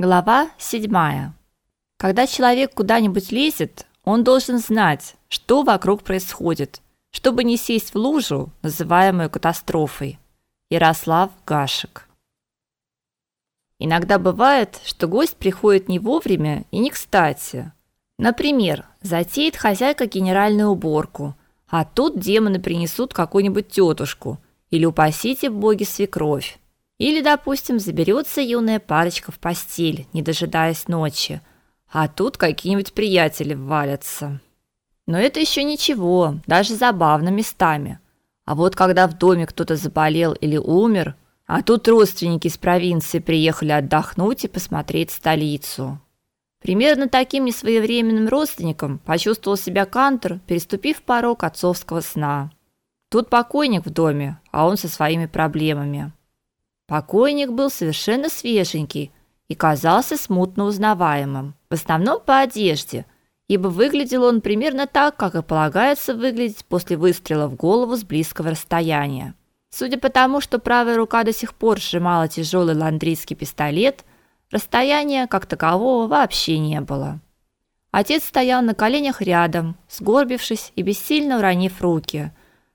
Глава 7. Когда человек куда-нибудь лезет, он должен знать, что вокруг происходит, чтобы не сесть в лужу, называемую катастрофой. Ярослав Гашек. Иногда бывает, что гость приходит не вовремя и не кстати. Например, затеет хозяйка генеральную уборку, а тут демоны принесут какую-нибудь тетушку или упасите боги свекровь. Или, допустим, заберется юная парочка в постель, не дожидаясь ночи, а тут какие-нибудь приятели ввалятся. Но это еще ничего, даже забавно местами. А вот когда в доме кто-то заболел или умер, а тут родственники из провинции приехали отдохнуть и посмотреть столицу. Примерно таким несвоевременным родственником почувствовал себя Кантер, переступив порог отцовского сна. Тут покойник в доме, а он со своими проблемами. Покойник был совершенно свеженький и казался смутно узнаваемым, в основном по одежде, ибо выглядел он примерно так, как и полагается выглядеть после выстрела в голову с близкого расстояния. Судя по тому, что правая рука до сих пор сжимала тяжелый ландрийский пистолет, расстояния как такового вообще не было. Отец стоял на коленях рядом, сгорбившись и бессильно уронив руки.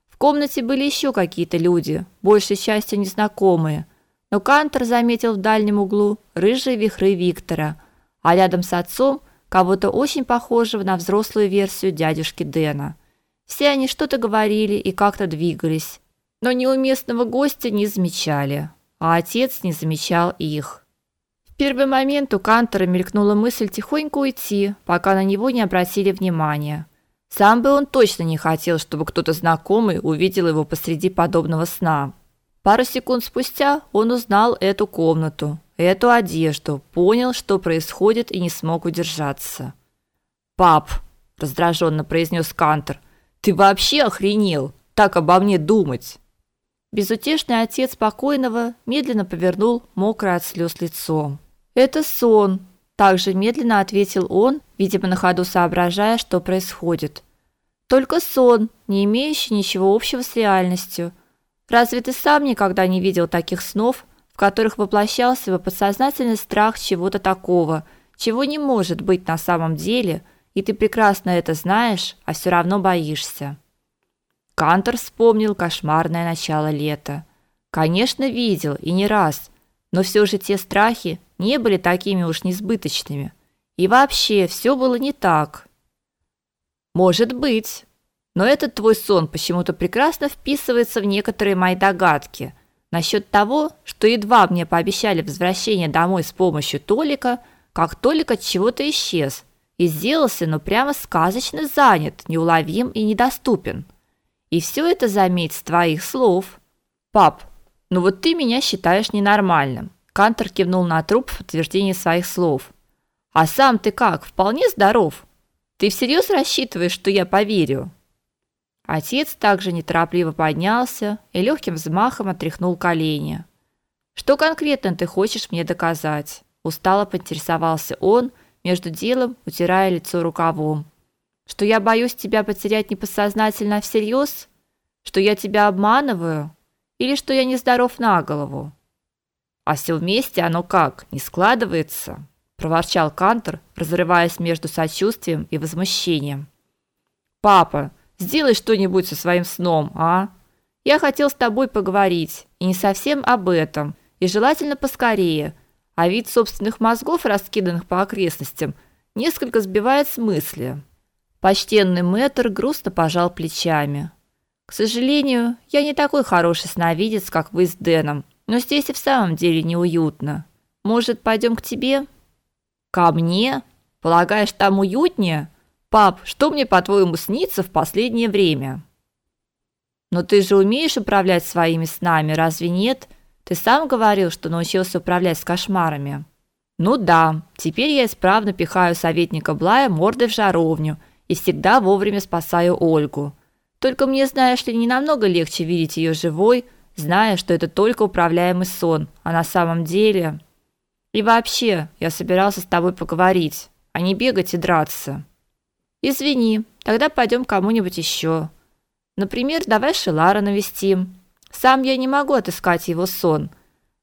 В комнате были еще какие-то люди, большей частью незнакомые – но Кантер заметил в дальнем углу рыжие вихры Виктора, а рядом с отцом кого-то очень похожего на взрослую версию дядюшки Дэна. Все они что-то говорили и как-то двигались, но неуместного гостя не замечали, а отец не замечал их. В первый момент у Кантера мелькнула мысль тихонько уйти, пока на него не обратили внимания. Сам бы он точно не хотел, чтобы кто-то знакомый увидел его посреди подобного сна. Пару секунд спустя он узнал эту комнату, эту одежду, понял, что происходит и не смог удержаться. "Пап", раздраженно произнес Кантер. "Ты вообще охренел? Так обо мне думать?" Безутешный отец покойного медленно повернул мокрое от слез лицо. "Это сон", также медленно ответил он, видимо, на ходу соображая, что происходит. Только сон, не имеющий ничего общего с реальностью. Разве ты сам никогда не видел таких снов, в которых воплощался бы подсознательный страх чего-то такого, чего не может быть на самом деле, и ты прекрасно это знаешь, а все равно боишься? Кантор вспомнил кошмарное начало лета. Конечно, видел и не раз, но все же те страхи не были такими уж несбыточными. И вообще, все было не так. Может быть, но этот твой сон почему-то прекрасно вписывается в некоторые мои догадки насчет того, что едва мне пообещали возвращение домой с помощью Толика, как Толик от чего-то исчез и сделался, ну прямо сказочно занят, неуловим и недоступен. И все это заметь с твоих слов. Пап, ну вот ты меня считаешь ненормальным. Кантер кивнул на труп в подтверждение своих слов. А сам ты как, вполне здоров? Ты всерьез рассчитываешь, что я поверю? Отец также неторопливо поднялся и легким взмахом отряхнул колени. Что конкретно ты хочешь мне доказать? устало поинтересовался он, между делом утирая лицо рукавом. Что я боюсь тебя потерять неподсознательно всерьез? Что я тебя обманываю или что я нездоров на голову? А все вместе оно как, не складывается, проворчал Кантер, разрываясь между сочувствием и возмущением. Папа, Сделай что-нибудь со своим сном, а? Я хотел с тобой поговорить, и не совсем об этом, и желательно поскорее. А вид собственных мозгов, раскиданных по окрестностям, несколько сбивает с мысли. Почтенный мэтр грустно пожал плечами. К сожалению, я не такой хороший сновидец, как вы с Дэном, но здесь и в самом деле неуютно. Может, пойдем к тебе? Ко мне? Полагаешь, там уютнее? Пап, что мне, по-твоему, снится в последнее время? Но ты же умеешь управлять своими снами, разве нет? Ты сам говорил, что научился управлять с кошмарами. Ну да, теперь я исправно пихаю советника Блая мордой в жаровню и всегда вовремя спасаю Ольгу. Только мне, знаешь ли, не намного легче видеть ее живой, зная, что это только управляемый сон, а на самом деле... И вообще, я собирался с тобой поговорить, а не бегать и драться. Извини, тогда пойдем кому-нибудь еще. Например, давай Шелара навестим. Сам я не могу отыскать его сон.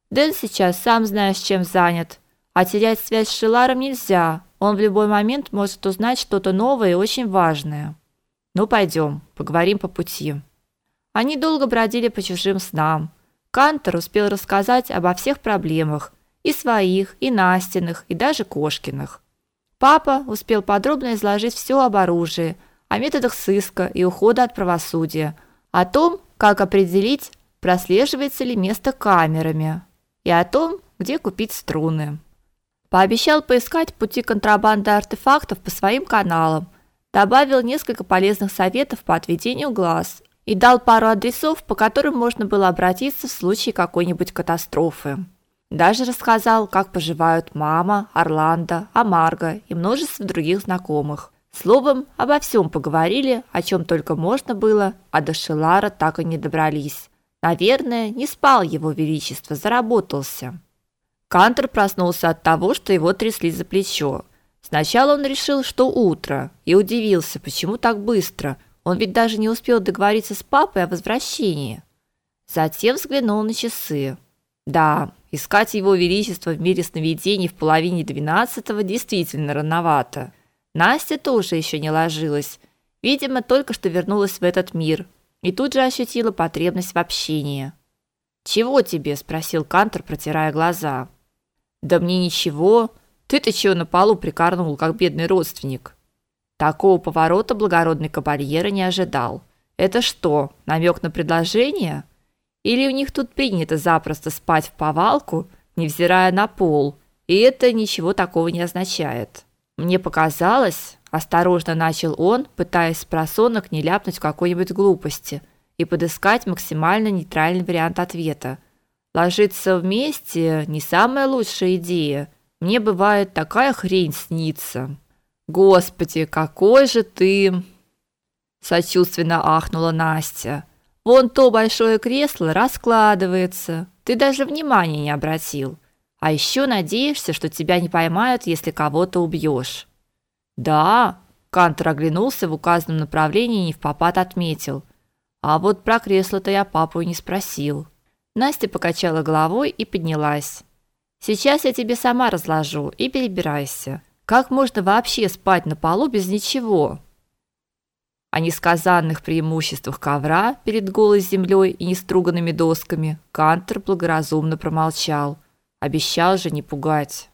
Дэн сейчас сам знаешь, чем занят. А терять связь с Шиларом нельзя. Он в любой момент может узнать что-то новое и очень важное. Ну пойдем, поговорим по пути. Они долго бродили по чужим снам. Кантор успел рассказать обо всех проблемах, и своих, и Настиных, и даже Кошкиных. Папа успел подробно изложить все об оружии, о методах сыска и ухода от правосудия, о том, как определить, прослеживается ли место камерами, и о том, где купить струны. Пообещал поискать пути контрабанды артефактов по своим каналам, добавил несколько полезных советов по отведению глаз и дал пару адресов, по которым можно было обратиться в случае какой-нибудь катастрофы. Даже рассказал, как поживают мама, Орландо, Амарго и множество других знакомых. Словом, обо всем поговорили, о чем только можно было, а до Шелара так и не добрались. Наверное, не спал его величество, заработался. Кантер проснулся от того, что его трясли за плечо. Сначала он решил, что утро, и удивился, почему так быстро. Он ведь даже не успел договориться с папой о возвращении. Затем взглянул на часы. Да, искать его величество в мире сновидений в половине двенадцатого действительно рановато. Настя тоже еще не ложилась. Видимо, только что вернулась в этот мир и тут же ощутила потребность в общении. "Чего тебе?" спросил Кантор, протирая глаза. "Да мне ничего. Ты-то чего на полу прикорнул, как бедный родственник?" Такого поворота благородный кабальера не ожидал. Это что, намек на предложение? Или у них тут принято запросто спать в повалку, невзирая на пол, и это ничего такого не означает. Мне показалось, осторожно начал он, пытаясь с просонок не ляпнуть какой-нибудь глупости и подыскать максимально нейтральный вариант ответа. Ложиться вместе не самая лучшая идея. Мне бывает такая хрень снится. Господи, какой же ты сочувственно ахнула Настя. Вон то большое кресло раскладывается. Ты даже внимания не обратил. А еще надеешься, что тебя не поймают, если кого-то убьешь. Да, Кантер оглянулся в указанном направлении и не в попад отметил. А вот про кресло-то я папу и не спросил. Настя покачала головой и поднялась. Сейчас я тебе сама разложу и перебирайся. Как можно вообще спать на полу без ничего? О несказанных преимуществах ковра перед голой землей и неструганными досками Кантер благоразумно промолчал. Обещал же не пугать.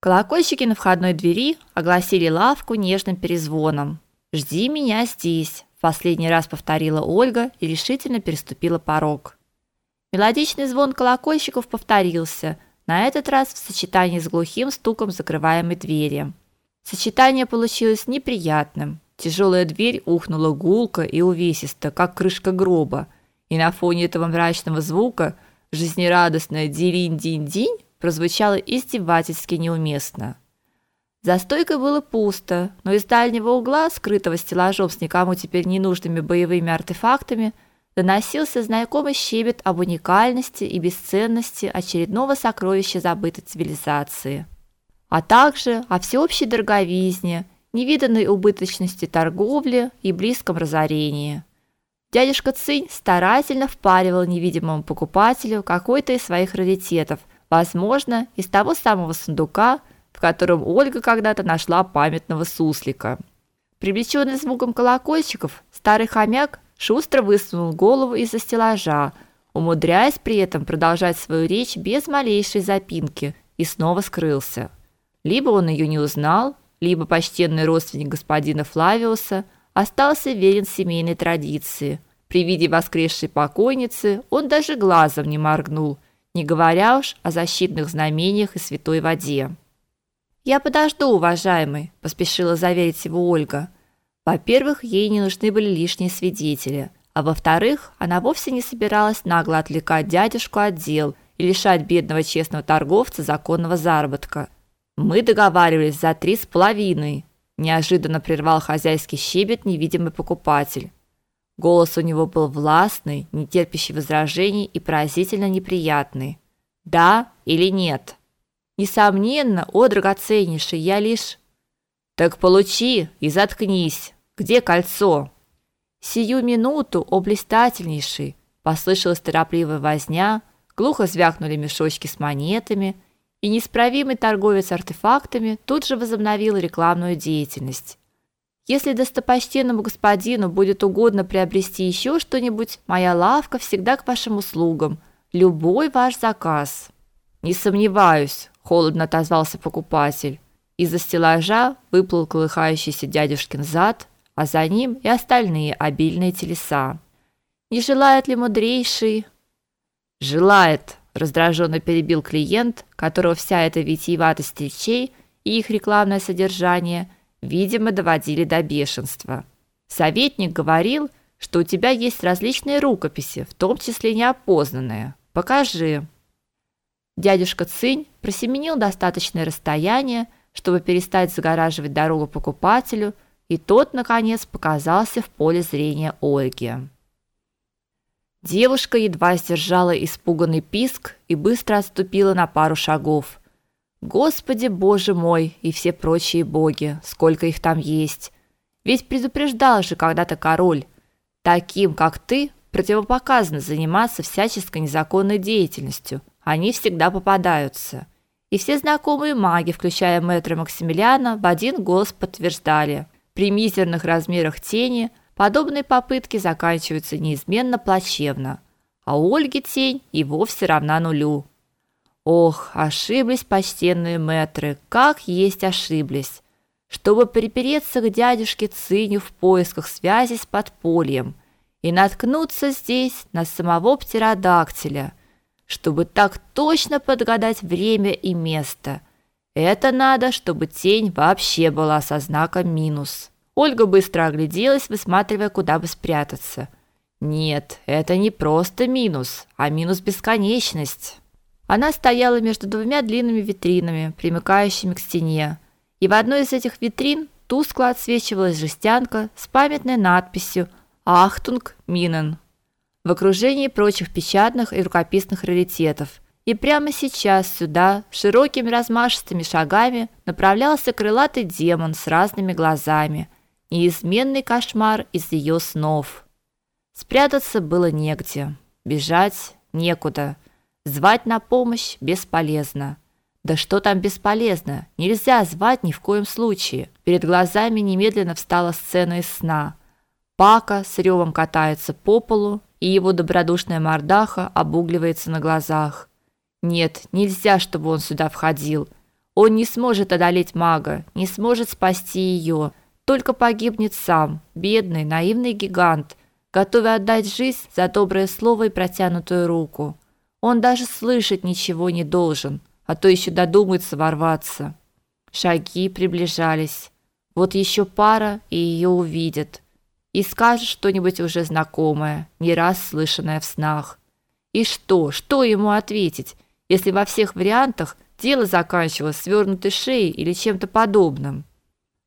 Колокольчики на входной двери огласили лавку нежным перезвоном. «Жди меня здесь», – последний раз повторила Ольга и решительно переступила порог. Мелодичный звон колокольчиков повторился, на этот раз в сочетании с глухим стуком закрываемой двери. Сочетание получилось неприятным. Тяжелая дверь ухнула гулко и увесисто, как крышка гроба, и на фоне этого мрачного звука жизнерадостное диринь-динь-динь прозвучало издевательски неуместно. За стойкой было пусто, но из дальнего угла, скрытого стеллажом с никому теперь не нужными боевыми артефактами, доносился знакомый щебет об уникальности и бесценности очередного сокровища забытой цивилизации а также о всеобщей дороговизне, невиданной убыточности торговли и близком разорении. Дядюшка Цинь старательно впаривал невидимому покупателю какой-то из своих раритетов, возможно, из того самого сундука, в котором Ольга когда-то нашла памятного суслика. Привлеченный звуком колокольчиков, старый хомяк шустро высунул голову из-за стеллажа, умудряясь при этом продолжать свою речь без малейшей запинки, и снова скрылся. Либо он ее не узнал, либо почтенный родственник господина Флавиуса остался верен семейной традиции. При виде воскресшей покойницы он даже глазом не моргнул, не говоря уж о защитных знамениях и святой воде. «Я подожду, уважаемый», – поспешила заверить его Ольга. Во-первых, ей не нужны были лишние свидетели, а во-вторых, она вовсе не собиралась нагло отвлекать дядюшку от дел и лишать бедного честного торговца законного заработка – мы договаривались за три с половиной. Неожиданно прервал хозяйский щебет невидимый покупатель. Голос у него был властный, не терпящий возражений и поразительно неприятный. Да или нет? Несомненно, о драгоценнейший, я лишь Так получи и заткнись. Где кольцо? Сию минуту, о блистательнейший, послышалась торопливая возня, глухо звякнули мешочки с монетами, и неисправимый торговец артефактами тут же возобновил рекламную деятельность. Если достопочтенному господину будет угодно приобрести еще что-нибудь, моя лавка всегда к вашим услугам. Любой ваш заказ. Не сомневаюсь, холодно отозвался покупатель. Из-за стеллажа выплыл колыхающийся дядюшкин зад, а за ним и остальные обильные телеса. Не желает ли мудрейший? Желает, раздраженно перебил клиент, которого вся эта витиеватость речей и их рекламное содержание – видимо, доводили до бешенства. Советник говорил, что у тебя есть различные рукописи, в том числе неопознанные. Покажи. Дядюшка Цинь просеменил достаточное расстояние, чтобы перестать загораживать дорогу покупателю, и тот наконец показался в поле зрения Ольги. Девушка едва сдержала испуганный писк и быстро отступила на пару шагов. Господи, Боже мой, и все прочие боги, сколько их там есть. Ведь предупреждал же когда-то король, таким, как ты, противопоказано заниматься всяческой незаконной деятельностью. Они всегда попадаются. И все знакомые маги, включая мэтра Максимилиана, в один голос подтверждали: при мизерных размерах тени подобные попытки заканчиваются неизменно плачевно. А у Ольги тень и вовсе равна нулю. Ох, ошиблись почтенные метры, как есть ошиблись. Чтобы припереться к дядюшке Циню в поисках связи с подпольем и наткнуться здесь на самого птеродактиля, чтобы так точно подгадать время и место. Это надо, чтобы тень вообще была со знаком минус. Ольга быстро огляделась, высматривая, куда бы спрятаться. Нет, это не просто минус, а минус бесконечность. Она стояла между двумя длинными витринами, примыкающими к стене, и в одной из этих витрин тускло отсвечивалась жестянка с памятной надписью «Achtung Minen» в окружении прочих печатных и рукописных раритетов. И прямо сейчас сюда широкими размашистыми шагами направлялся крылатый демон с разными глазами, неизменный кошмар из ее снов. Спрятаться было негде, бежать некуда. Звать на помощь бесполезно. Да что там бесполезно? Нельзя звать ни в коем случае. Перед глазами немедленно встала сцена из сна. Пака с ревом катается по полу, и его добродушная мордаха обугливается на глазах. Нет, нельзя, чтобы он сюда входил. Он не сможет одолеть мага, не сможет спасти ее, только погибнет сам, бедный, наивный гигант, готовый отдать жизнь за доброе слово и протянутую руку. Он даже слышать ничего не должен, а то еще додумается ворваться. Шаги приближались. Вот еще пара, и ее увидят. И скажет что-нибудь уже знакомое, не раз слышанное в снах. И что? Что ему ответить, если во всех вариантах дело заканчивалось свернутой шеей или чем-то подобным?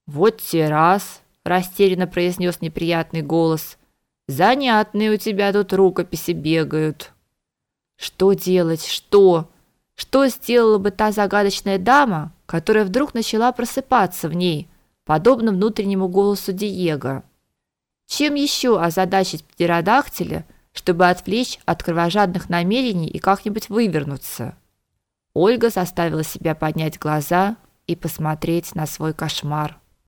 Вот те раз, растерянно произнес неприятный голос. Занятные у тебя тут рукописи бегают. Что делать? Что? Что сделала бы та загадочная дама, которая вдруг начала просыпаться в ней, подобно внутреннему голосу Диего? Чем еще озадачить птеродактиля, чтобы отвлечь от кровожадных намерений и как-нибудь вывернуться? Ольга заставила себя поднять глаза и посмотреть на свой кошмар.